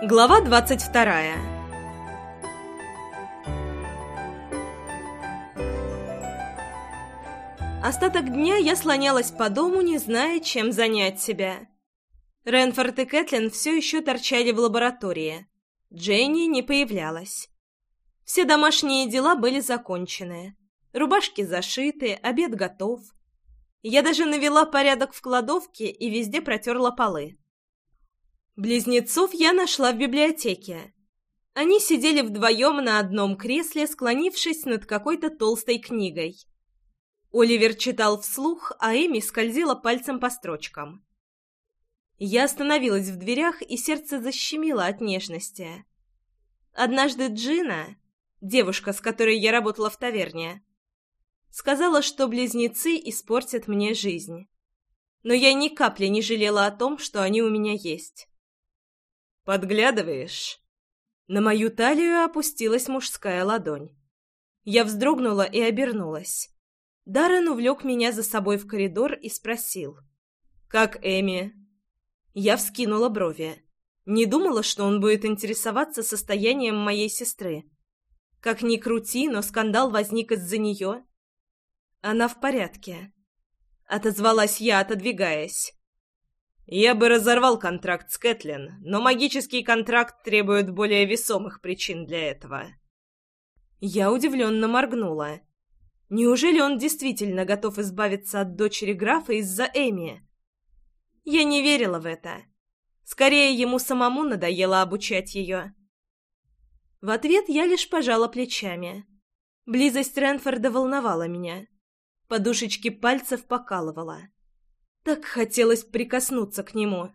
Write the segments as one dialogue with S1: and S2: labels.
S1: Глава 22 Остаток дня я слонялась по дому, не зная, чем занять себя. Ренфорд и Кэтлин все еще торчали в лаборатории. Дженни не появлялась. Все домашние дела были закончены. Рубашки зашиты, обед готов. Я даже навела порядок в кладовке и везде протерла полы. Близнецов я нашла в библиотеке. Они сидели вдвоем на одном кресле, склонившись над какой-то толстой книгой. Оливер читал вслух, а Эми скользила пальцем по строчкам. Я остановилась в дверях, и сердце защемило от нежности. Однажды Джина, девушка, с которой я работала в таверне, сказала, что близнецы испортят мне жизнь. Но я ни капли не жалела о том, что они у меня есть. «Подглядываешь?» На мою талию опустилась мужская ладонь. Я вздрогнула и обернулась. Даррен увлек меня за собой в коридор и спросил. «Как Эми?» Я вскинула брови. Не думала, что он будет интересоваться состоянием моей сестры. Как ни крути, но скандал возник из-за нее. Она в порядке. Отозвалась я, отодвигаясь. Я бы разорвал контракт с Кэтлин, но магический контракт требует более весомых причин для этого. Я удивленно моргнула. Неужели он действительно готов избавиться от дочери графа из-за Эми? Я не верила в это. Скорее, ему самому надоело обучать ее. В ответ я лишь пожала плечами. Близость Ренфорда волновала меня. Подушечки пальцев покалывала. Так хотелось прикоснуться к нему.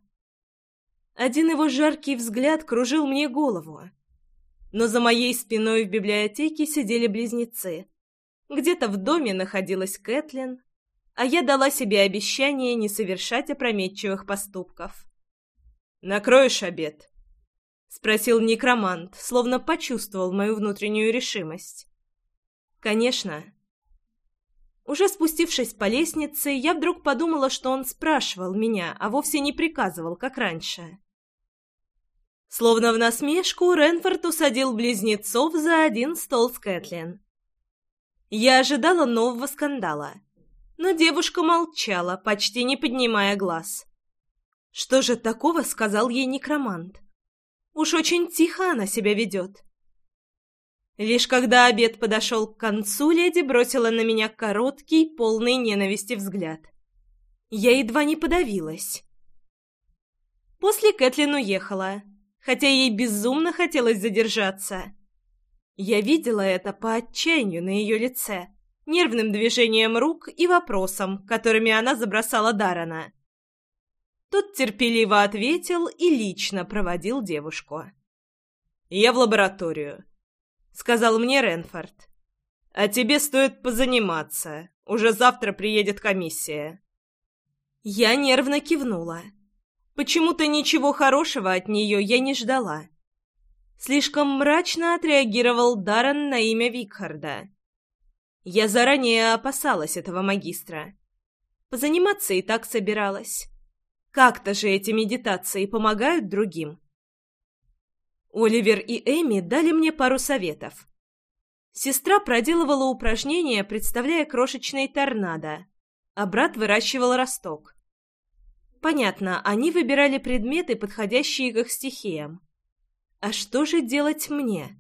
S1: Один его жаркий взгляд кружил мне голову. Но за моей спиной в библиотеке сидели близнецы. Где-то в доме находилась Кэтлин, а я дала себе обещание не совершать опрометчивых поступков. «Накроешь обед?» — спросил некромант, словно почувствовал мою внутреннюю решимость. «Конечно», уже спустившись по лестнице, я вдруг подумала, что он спрашивал меня, а вовсе не приказывал, как раньше. Словно в насмешку, Ренфорд усадил близнецов за один стол с Кэтлин. Я ожидала нового скандала, но девушка молчала, почти не поднимая глаз. Что же такого сказал ей некромант? Уж очень тихо она себя ведет. Лишь когда обед подошел к концу, леди бросила на меня короткий, полный ненависти взгляд. Я едва не подавилась. После Кэтлин уехала, хотя ей безумно хотелось задержаться. Я видела это по отчаянию на ее лице, нервным движением рук и вопросам, которыми она забросала Дарана. Тот терпеливо ответил и лично проводил девушку. «Я в лабораторию», сказал мне Ренфорд. «А тебе стоит позаниматься. Уже завтра приедет комиссия». Я нервно кивнула. Почему-то ничего хорошего от нее я не ждала. Слишком мрачно отреагировал Даррен на имя Викхарда. Я заранее опасалась этого магистра. Позаниматься и так собиралась. Как-то же эти медитации помогают другим. Оливер и Эми дали мне пару советов. Сестра проделывала упражнения, представляя крошечный торнадо, а брат выращивал росток. Понятно, они выбирали предметы, подходящие к их стихиям. А что же делать мне?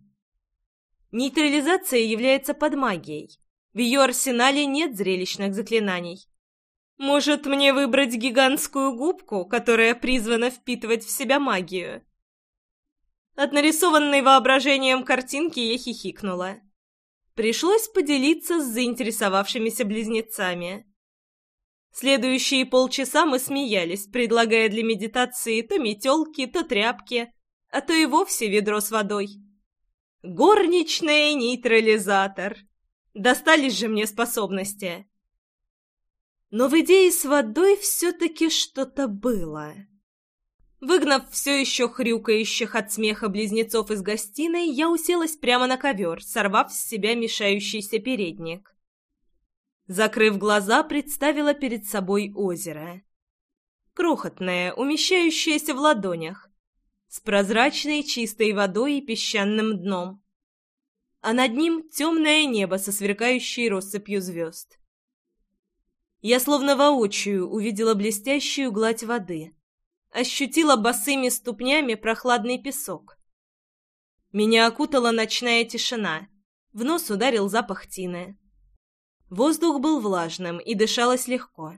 S1: Нейтрализация является под магией. В ее арсенале нет зрелищных заклинаний. Может, мне выбрать гигантскую губку, которая призвана впитывать в себя магию? От нарисованной воображением картинки я хихикнула. Пришлось поделиться с заинтересовавшимися близнецами. Следующие полчаса мы смеялись, предлагая для медитации то метелки, то тряпки, а то и вовсе ведро с водой. Горничная нейтрализатор. Достались же мне способности. Но в идее с водой все-таки что-то было. Выгнав все еще хрюкающих от смеха близнецов из гостиной, я уселась прямо на ковер, сорвав с себя мешающийся передник. Закрыв глаза, представила перед собой озеро. Крохотное, умещающееся в ладонях, с прозрачной чистой водой и песчаным дном. А над ним темное небо со сверкающей россыпью звезд. Я словно воочию увидела блестящую гладь воды — ощутила босыми ступнями прохладный песок. Меня окутала ночная тишина. В нос ударил запах тины. Воздух был влажным и дышалось легко.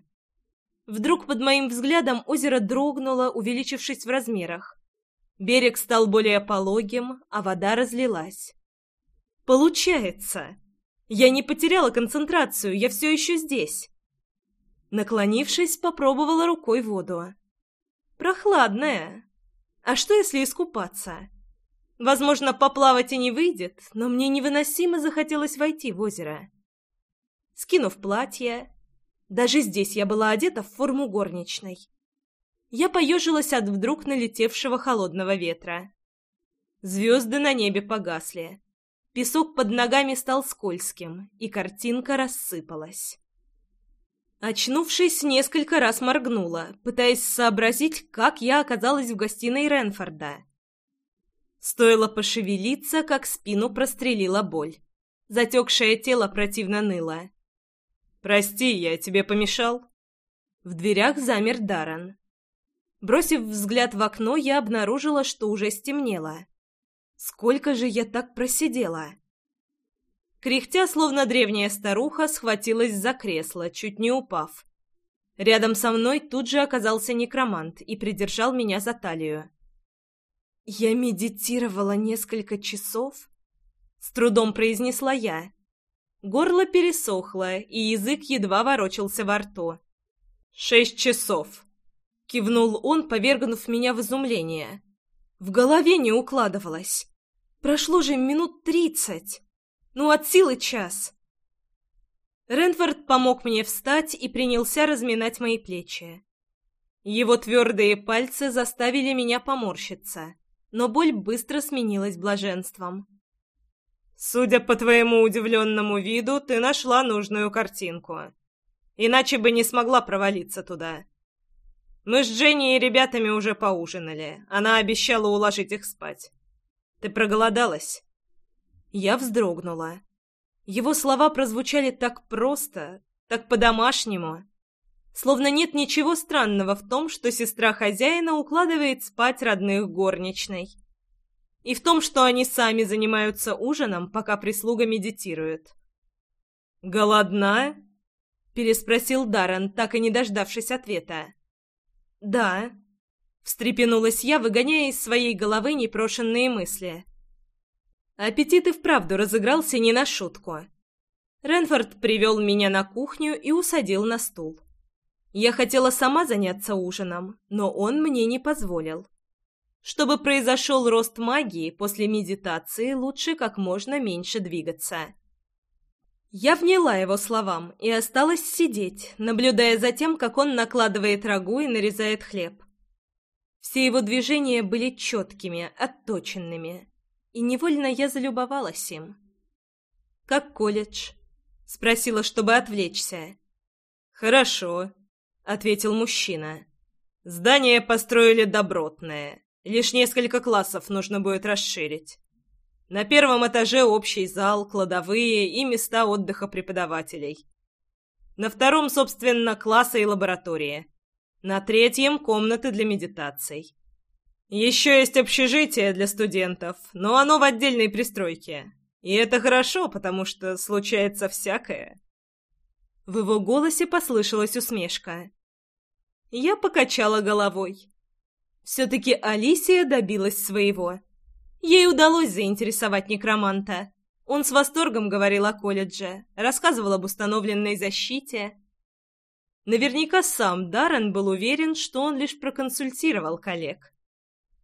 S1: Вдруг под моим взглядом озеро дрогнуло, увеличившись в размерах. Берег стал более пологим, а вода разлилась. «Получается! Я не потеряла концентрацию, я все еще здесь!» Наклонившись, попробовала рукой воду. Прохладная. А что, если искупаться? Возможно, поплавать и не выйдет, но мне невыносимо захотелось войти в озеро. Скинув платье, даже здесь я была одета в форму горничной. Я поежилась от вдруг налетевшего холодного ветра. Звезды на небе погасли. Песок под ногами стал скользким, и картинка рассыпалась. Очнувшись, несколько раз моргнула, пытаясь сообразить, как я оказалась в гостиной Ренфорда. Стоило пошевелиться, как спину прострелила боль. Затекшее тело противно ныло. «Прости, я тебе помешал?» В дверях замер Даран. Бросив взгляд в окно, я обнаружила, что уже стемнело. Сколько же я так просидела? Кряхтя, словно древняя старуха, схватилась за кресло, чуть не упав. Рядом со мной тут же оказался некромант и придержал меня за талию. «Я медитировала несколько часов?» С трудом произнесла я. Горло пересохло, и язык едва ворочался во рту. «Шесть часов!» — кивнул он, повергнув меня в изумление. В голове не укладывалось. Прошло же минут тридцать. Ну, а целый час. Ренфорд помог мне встать и принялся разминать мои плечи. Его твердые пальцы заставили меня поморщиться, но боль быстро сменилась блаженством. «Судя по твоему удивленному виду, ты нашла нужную картинку. Иначе бы не смогла провалиться туда. Мы с Дженни и ребятами уже поужинали. Она обещала уложить их спать. Ты проголодалась?» Я вздрогнула. Его слова прозвучали так просто, так по-домашнему. Словно нет ничего странного в том, что сестра хозяина укладывает спать родных горничной. И в том, что они сами занимаются ужином, пока прислуга медитирует. «Голодна?» — переспросил Даррен, так и не дождавшись ответа. «Да», — встрепенулась я, выгоняя из своей головы непрошенные мысли. Аппетит и вправду разыгрался не на шутку. Ренфорд привел меня на кухню и усадил на стул. Я хотела сама заняться ужином, но он мне не позволил. Чтобы произошел рост магии, после медитации лучше как можно меньше двигаться. Я вняла его словам и осталась сидеть, наблюдая за тем, как он накладывает рагу и нарезает хлеб. Все его движения были четкими, отточенными и невольно я залюбовалась им. «Как колледж?» — спросила, чтобы отвлечься. «Хорошо», — ответил мужчина. «Здание построили добротное. Лишь несколько классов нужно будет расширить. На первом этаже общий зал, кладовые и места отдыха преподавателей. На втором, собственно, классы и лаборатории. На третьем — комнаты для медитаций. Еще есть общежитие для студентов, но оно в отдельной пристройке. И это хорошо, потому что случается всякое». В его голосе послышалась усмешка. Я покачала головой. Все-таки Алисия добилась своего. Ей удалось заинтересовать некроманта. Он с восторгом говорил о колледже, рассказывал об установленной защите. Наверняка сам Даррен был уверен, что он лишь проконсультировал коллег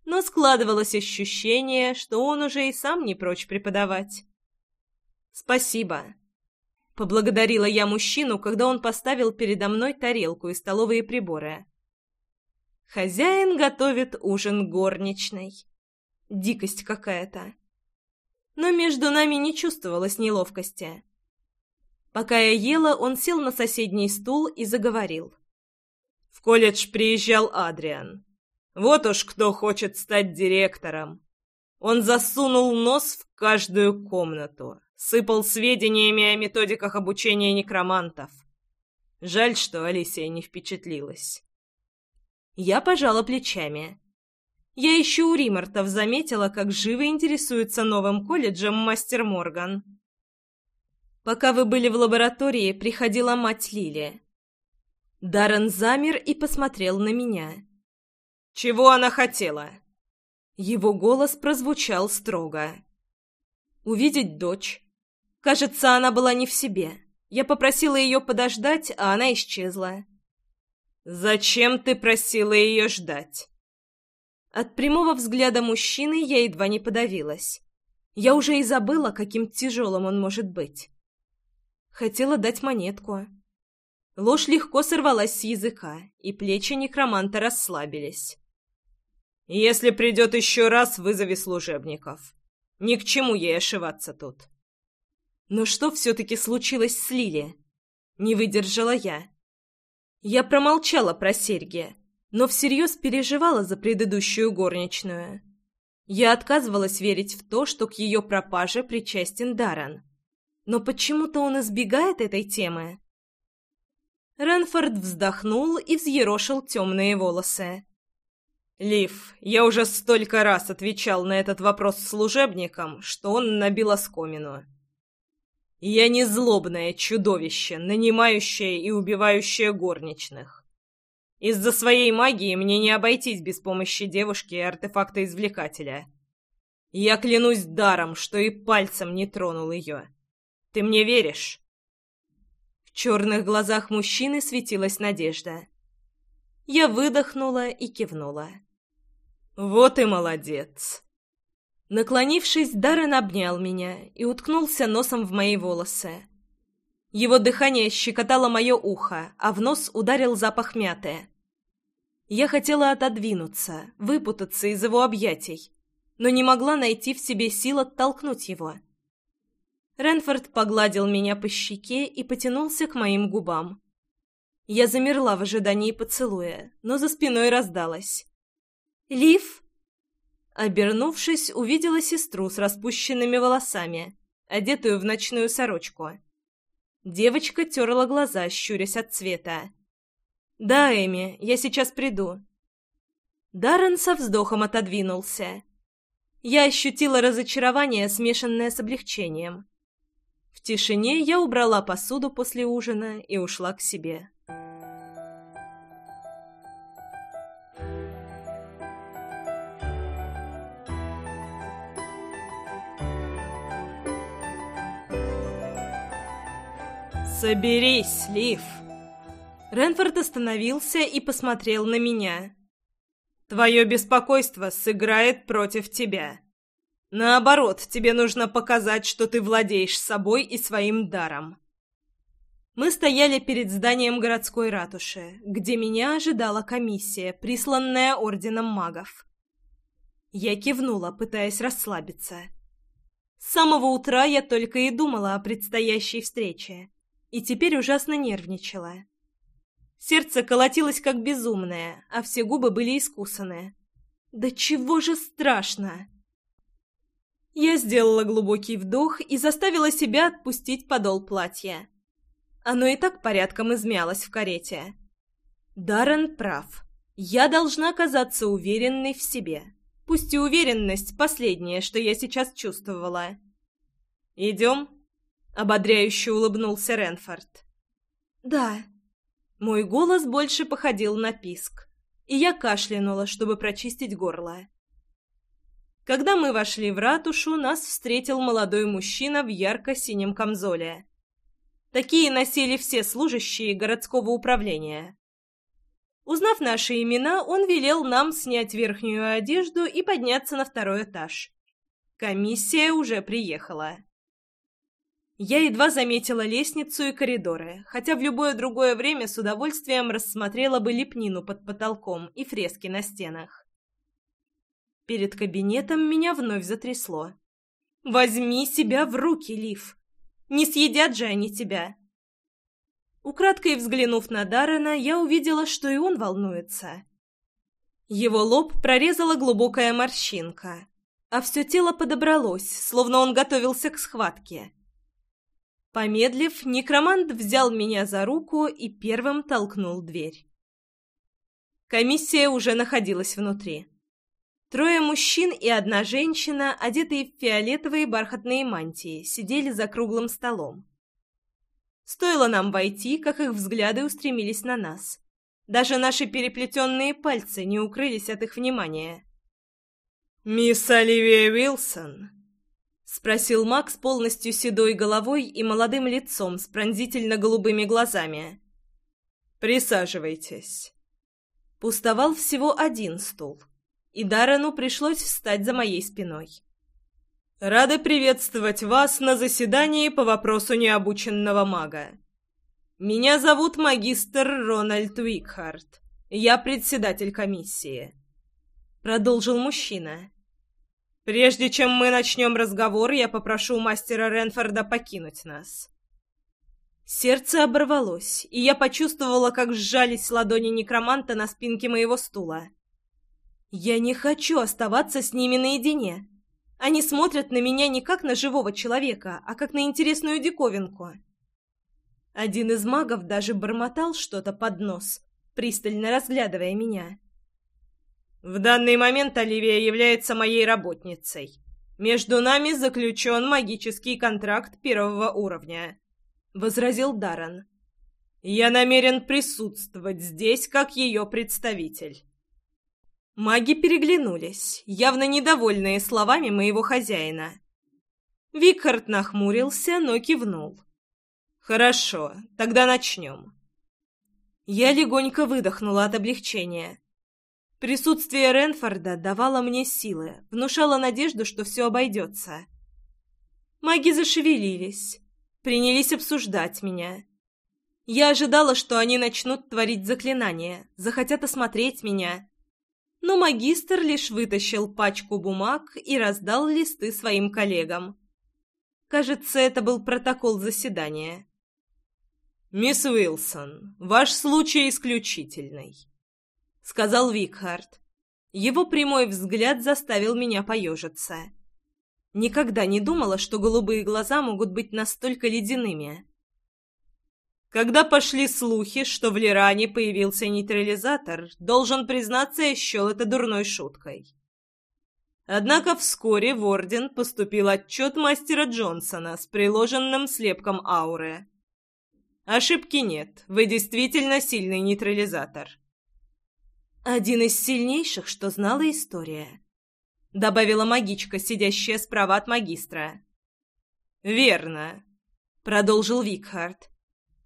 S1: но складывалось ощущение, что он уже и сам не прочь преподавать. «Спасибо», — поблагодарила я мужчину, когда он поставил передо мной тарелку и столовые приборы. «Хозяин готовит ужин горничной. Дикость какая-то». Но между нами не чувствовалось неловкости. Пока я ела, он сел на соседний стул и заговорил. «В колледж приезжал Адриан. Вот уж кто хочет стать директором. Он засунул нос в каждую комнату, сыпал сведениями о методиках обучения некромантов. Жаль, что Алисия не впечатлилась. Я пожала плечами. Я еще у Римартов заметила, как живо интересуется новым колледжем мастер Морган. Пока вы были в лаборатории, приходила мать Лили. Даррен замер и посмотрел на меня. Чего она хотела?» Его голос прозвучал строго. «Увидеть дочь. Кажется, она была не в себе. Я попросила ее подождать, а она исчезла». «Зачем ты просила ее ждать?» От прямого взгляда мужчины я едва не подавилась. Я уже и забыла, каким тяжелым он может быть. Хотела дать монетку. Ложь легко сорвалась с языка, и плечи некроманта расслабились. Если придет еще раз, вызови служебников. Ни к чему ей ошиваться тут. Но что все-таки случилось с Лили? Не выдержала я. Я промолчала про серьги, но всерьез переживала за предыдущую горничную. Я отказывалась верить в то, что к ее пропаже причастен Даран. Но почему-то он избегает этой темы. Ренфорд вздохнул и взъерошил темные волосы. Лив, я уже столько раз отвечал на этот вопрос служебникам, что он набил оскомину. Я не злобное чудовище, нанимающее и убивающее горничных. Из-за своей магии мне не обойтись без помощи девушки и артефакта-извлекателя. Я клянусь даром, что и пальцем не тронул ее. Ты мне веришь?» В черных глазах мужчины светилась надежда. Я выдохнула и кивнула. Вот и молодец. Наклонившись, Даррен обнял меня и уткнулся носом в мои волосы. Его дыхание щекотало мое ухо, а в нос ударил запах мяты. Я хотела отодвинуться, выпутаться из его объятий, но не могла найти в себе сил оттолкнуть его. Ренфорд погладил меня по щеке и потянулся к моим губам. Я замерла в ожидании поцелуя, но за спиной раздалось. Лив!» Обернувшись, увидела сестру с распущенными волосами, одетую в ночную сорочку. Девочка терла глаза, щурясь от цвета. «Да, Эми, я сейчас приду». Даррен со вздохом отодвинулся. Я ощутила разочарование, смешанное с облегчением. В тишине я убрала посуду после ужина и ушла к себе. «Соберись, Лив!» Ренфорд остановился и посмотрел на меня. «Твое беспокойство сыграет против тебя. Наоборот, тебе нужно показать, что ты владеешь собой и своим даром». Мы стояли перед зданием городской ратуши, где меня ожидала комиссия, присланная Орденом магов. Я кивнула, пытаясь расслабиться. С самого утра я только и думала о предстоящей встрече и теперь ужасно нервничала. Сердце колотилось как безумное, а все губы были искусаны. «Да чего же страшно!» Я сделала глубокий вдох и заставила себя отпустить подол платья. Оно и так порядком измялось в карете. Даррен прав. Я должна казаться уверенной в себе. Пусть и уверенность — последнее, что я сейчас чувствовала. «Идем?» Ободряюще улыбнулся Ренфорд. «Да». Мой голос больше походил на писк, и я кашлянула, чтобы прочистить горло. Когда мы вошли в ратушу, нас встретил молодой мужчина в ярко-синем камзоле. Такие носили все служащие городского управления. Узнав наши имена, он велел нам снять верхнюю одежду и подняться на второй этаж. Комиссия уже приехала. Я едва заметила лестницу и коридоры, хотя в любое другое время с удовольствием рассмотрела бы лепнину под потолком и фрески на стенах. Перед кабинетом меня вновь затрясло. «Возьми себя в руки, Лив! Не съедят же они тебя!» Украдкой взглянув на Даррена, я увидела, что и он волнуется. Его лоб прорезала глубокая морщинка, а все тело подобралось, словно он готовился к схватке. Помедлив, некромант взял меня за руку и первым толкнул дверь. Комиссия уже находилась внутри. Трое мужчин и одна женщина, одетые в фиолетовые бархатные мантии, сидели за круглым столом. Стоило нам войти, как их взгляды устремились на нас. Даже наши переплетенные пальцы не укрылись от их внимания. «Мисс Оливия Уилсон», Спросил Макс полностью седой головой и молодым лицом с пронзительно-голубыми глазами. «Присаживайтесь». Пустовал всего один стул, и Дарану пришлось встать за моей спиной. Рады приветствовать вас на заседании по вопросу необученного мага. Меня зовут магистр Рональд Уикхарт. Я председатель комиссии». Продолжил мужчина. Прежде чем мы начнем разговор, я попрошу мастера Ренфорда покинуть нас. Сердце оборвалось, и я почувствовала, как сжались ладони некроманта на спинке моего стула. Я не хочу оставаться с ними наедине. Они смотрят на меня не как на живого человека, а как на интересную диковинку. Один из магов даже бормотал что-то под нос, пристально разглядывая меня. В данный момент Оливия является моей работницей. Между нами заключен магический контракт первого уровня», — возразил Даррен. «Я намерен присутствовать здесь как ее представитель». Маги переглянулись, явно недовольные словами моего хозяина. Викхард нахмурился, но кивнул. «Хорошо, тогда начнем». Я легонько выдохнула от облегчения. Присутствие Ренфорда давало мне силы, внушало надежду, что все обойдется. Маги зашевелились, принялись обсуждать меня. Я ожидала, что они начнут творить заклинания, захотят осмотреть меня. Но магистр лишь вытащил пачку бумаг и раздал листы своим коллегам. Кажется, это был протокол заседания. «Мисс Уилсон, ваш случай исключительный. — сказал Викхард. Его прямой взгляд заставил меня поежиться. Никогда не думала, что голубые глаза могут быть настолько ледяными. Когда пошли слухи, что в Лиране появился нейтрализатор, должен признаться, я счел это дурной шуткой. Однако вскоре в Орден поступил отчет мастера Джонсона с приложенным слепком ауры. Ошибки нет, вы действительно сильный нейтрализатор. Один из сильнейших, что знала история. Добавила магичка, сидящая справа от магистра. «Верно», — продолжил Викхард.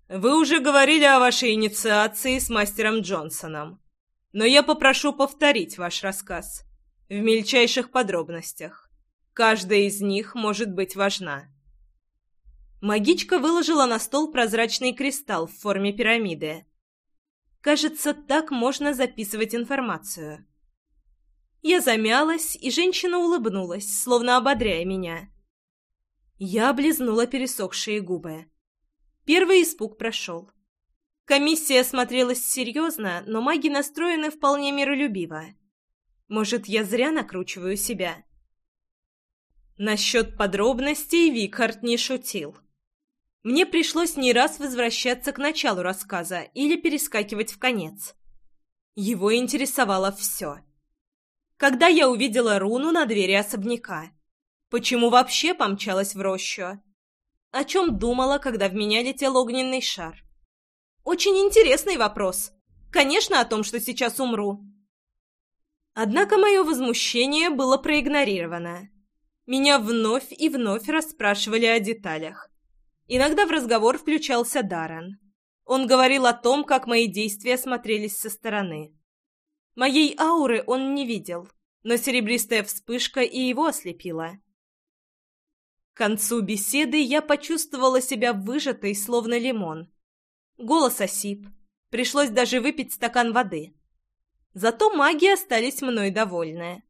S1: «Вы уже говорили о вашей инициации с мастером Джонсоном, но я попрошу повторить ваш рассказ в мельчайших подробностях. Каждая из них может быть важна». Магичка выложила на стол прозрачный кристалл в форме пирамиды, Кажется, так можно записывать информацию. Я замялась, и женщина улыбнулась, словно ободряя меня. Я облизнула пересохшие губы. Первый испуг прошел. Комиссия смотрелась серьезно, но маги настроены вполне миролюбиво. Может, я зря накручиваю себя? Насчет подробностей Викхард не шутил. Мне пришлось не раз возвращаться к началу рассказа или перескакивать в конец. Его интересовало все. Когда я увидела руну на двери особняка? Почему вообще помчалась в рощу? О чем думала, когда в меня летел огненный шар? Очень интересный вопрос. Конечно, о том, что сейчас умру. Однако мое возмущение было проигнорировано. Меня вновь и вновь расспрашивали о деталях. Иногда в разговор включался Даран. Он говорил о том, как мои действия смотрелись со стороны. Моей ауры он не видел, но серебристая вспышка и его ослепила. К концу беседы я почувствовала себя выжатой, словно лимон. Голос осип. Пришлось даже выпить стакан воды. Зато маги остались мной довольны.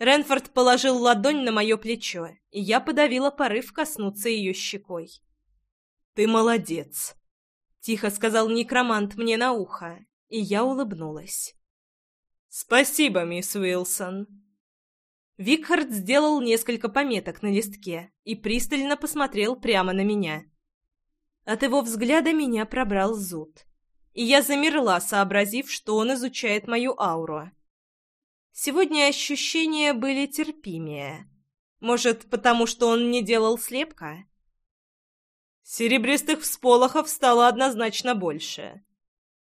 S1: Ренфорд положил ладонь на мое плечо, и я подавила порыв коснуться ее щекой. «Ты молодец», — тихо сказал некромант мне на ухо, и я улыбнулась. «Спасибо, мисс Уилсон». Викхард сделал несколько пометок на листке и пристально посмотрел прямо на меня. От его взгляда меня пробрал зуд, и я замерла, сообразив, что он изучает мою ауру. Сегодня ощущения были терпимее. Может, потому что он не делал слепка? Серебристых всполохов стало однозначно больше,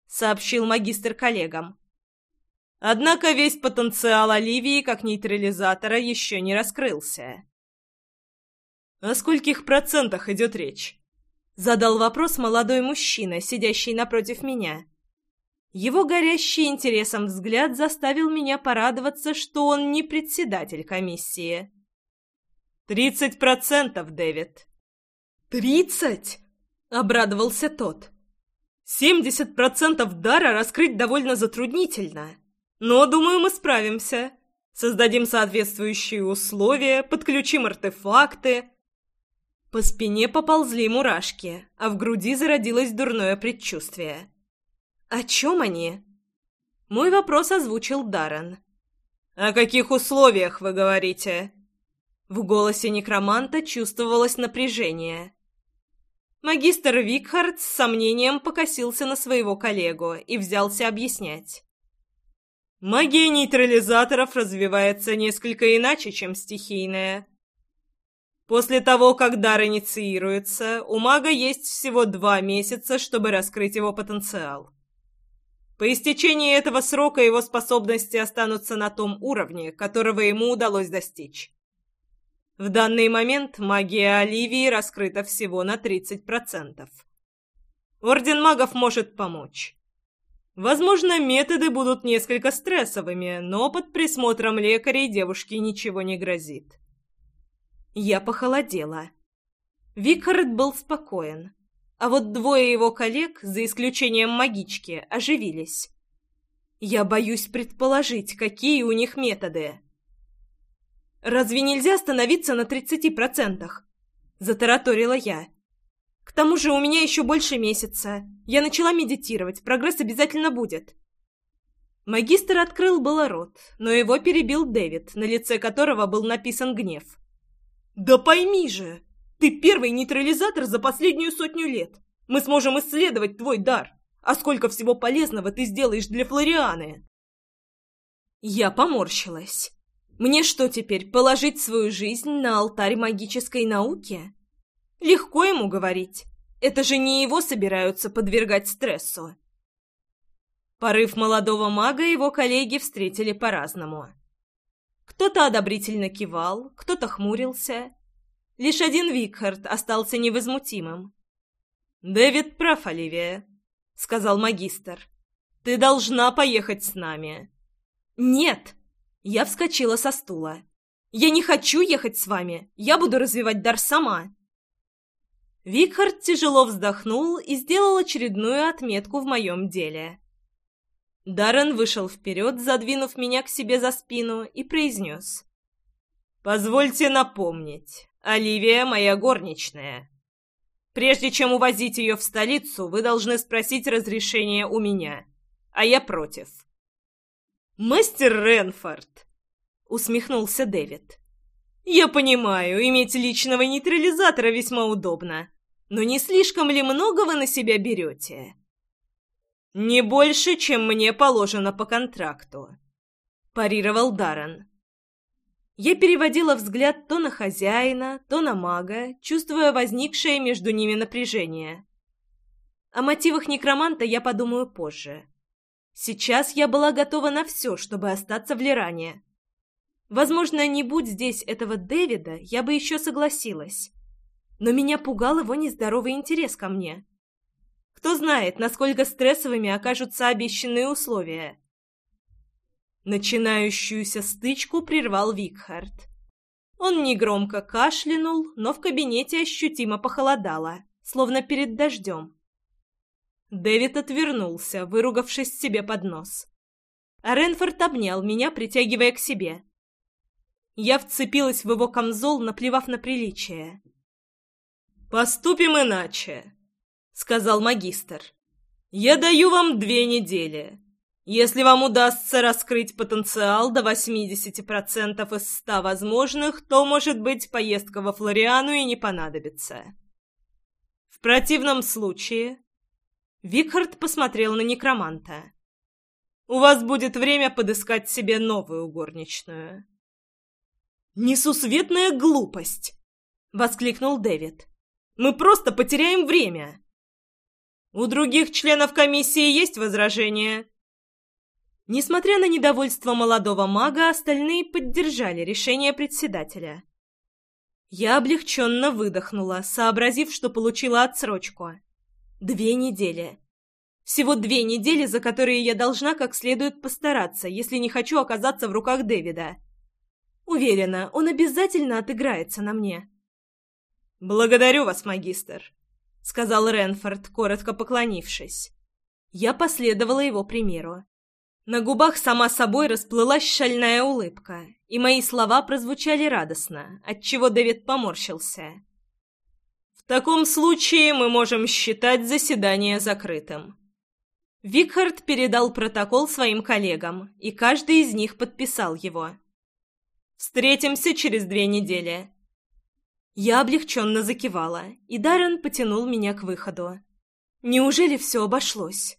S1: сообщил магистр коллегам. Однако весь потенциал Оливии как нейтрализатора еще не раскрылся. «О скольких процентах идет речь?» — задал вопрос молодой мужчина, сидящий напротив меня. Его горящий интересом взгляд заставил меня порадоваться, что он не председатель комиссии. «Тридцать процентов, Дэвид!» «Тридцать?» — обрадовался тот. «Семьдесят процентов дара раскрыть довольно затруднительно. Но, думаю, мы справимся. Создадим соответствующие условия, подключим артефакты». По спине поползли мурашки, а в груди зародилось дурное предчувствие. «О чем они?» Мой вопрос озвучил Даррен. «О каких условиях вы говорите?» В голосе некроманта чувствовалось напряжение. Магистр Викхард с сомнением покосился на своего коллегу и взялся объяснять. Магия нейтрализаторов развивается несколько иначе, чем стихийная. После того, как дар инициируется, у мага есть всего два месяца, чтобы раскрыть его потенциал. По истечении этого срока его способности останутся на том уровне, которого ему удалось достичь. В данный момент магия Оливии раскрыта всего на 30%. Орден магов может помочь. Возможно, методы будут несколько стрессовыми, но под присмотром лекарей девушке ничего не грозит. Я похолодела. Викард был спокоен а вот двое его коллег, за исключением магички, оживились. Я боюсь предположить, какие у них методы. «Разве нельзя остановиться на 30 процентах?» — затараторила я. «К тому же у меня еще больше месяца. Я начала медитировать, прогресс обязательно будет». Магистр открыл было рот, но его перебил Дэвид, на лице которого был написан гнев. «Да пойми же! Ты первый нейтрализатор за последнюю сотню лет. Мы сможем исследовать твой дар. А сколько всего полезного ты сделаешь для Флорианы?» Я поморщилась. «Мне что теперь, положить свою жизнь на алтарь магической науки?» «Легко ему говорить. Это же не его собираются подвергать стрессу». Порыв молодого мага его коллеги встретили по-разному. Кто-то одобрительно кивал, кто-то хмурился, Лишь один Викхард остался невозмутимым. «Дэвид прав, Оливия», — сказал магистр. «Ты должна поехать с нами». «Нет!» — я вскочила со стула. «Я не хочу ехать с вами. Я буду развивать дар сама». Викхард тяжело вздохнул и сделал очередную отметку в моем деле. Даррен вышел вперед, задвинув меня к себе за спину, и произнес. «Позвольте напомнить». Оливия моя горничная. Прежде чем увозить ее в столицу, вы должны спросить разрешение у меня, а я против». «Мастер Ренфорд!» — усмехнулся Дэвид. «Я понимаю, иметь личного нейтрализатора весьма удобно, но не слишком ли много вы на себя берете?» «Не больше, чем мне положено по контракту», – парировал Даррен. Я переводила взгляд то на хозяина, то на мага, чувствуя возникшее между ними напряжение. О мотивах некроманта я подумаю позже. Сейчас я была готова на все, чтобы остаться в Лиране. Возможно, не будь здесь этого Дэвида, я бы еще согласилась. Но меня пугал его нездоровый интерес ко мне. Кто знает, насколько стрессовыми окажутся обещанные условия. Начинающуюся стычку прервал Викхард. Он негромко кашлянул, но в кабинете ощутимо похолодало, словно перед дождем. Дэвид отвернулся, выругавшись себе под нос. А Ренфорд обнял меня, притягивая к себе. Я вцепилась в его камзол, наплевав на приличие. «Поступим иначе», — сказал магистр. «Я даю вам две недели. Если вам удастся раскрыть потенциал до 80% из 100 возможных, то, может быть, поездка во Флориану и не понадобится. В противном случае... Викхард посмотрел на некроманта. «У вас будет время подыскать себе новую горничную». «Несусветная глупость!» — воскликнул Дэвид. «Мы просто потеряем время!» «У других членов комиссии есть возражения?» Несмотря на недовольство молодого мага, остальные поддержали решение председателя. Я облегченно выдохнула, сообразив, что получила отсрочку. Две недели. Всего две недели, за которые я должна как следует постараться, если не хочу оказаться в руках Дэвида. Уверена, он обязательно отыграется на мне. «Благодарю вас, магистр», — сказал Ренфорд, коротко поклонившись. Я последовала его примеру. На губах сама собой расплылась шальная улыбка, и мои слова прозвучали радостно, отчего Дэвид поморщился. «В таком случае мы можем считать заседание закрытым». Викхард передал протокол своим коллегам, и каждый из них подписал его. «Встретимся через две недели». Я облегченно закивала, и Даррен потянул меня к выходу. «Неужели все обошлось?»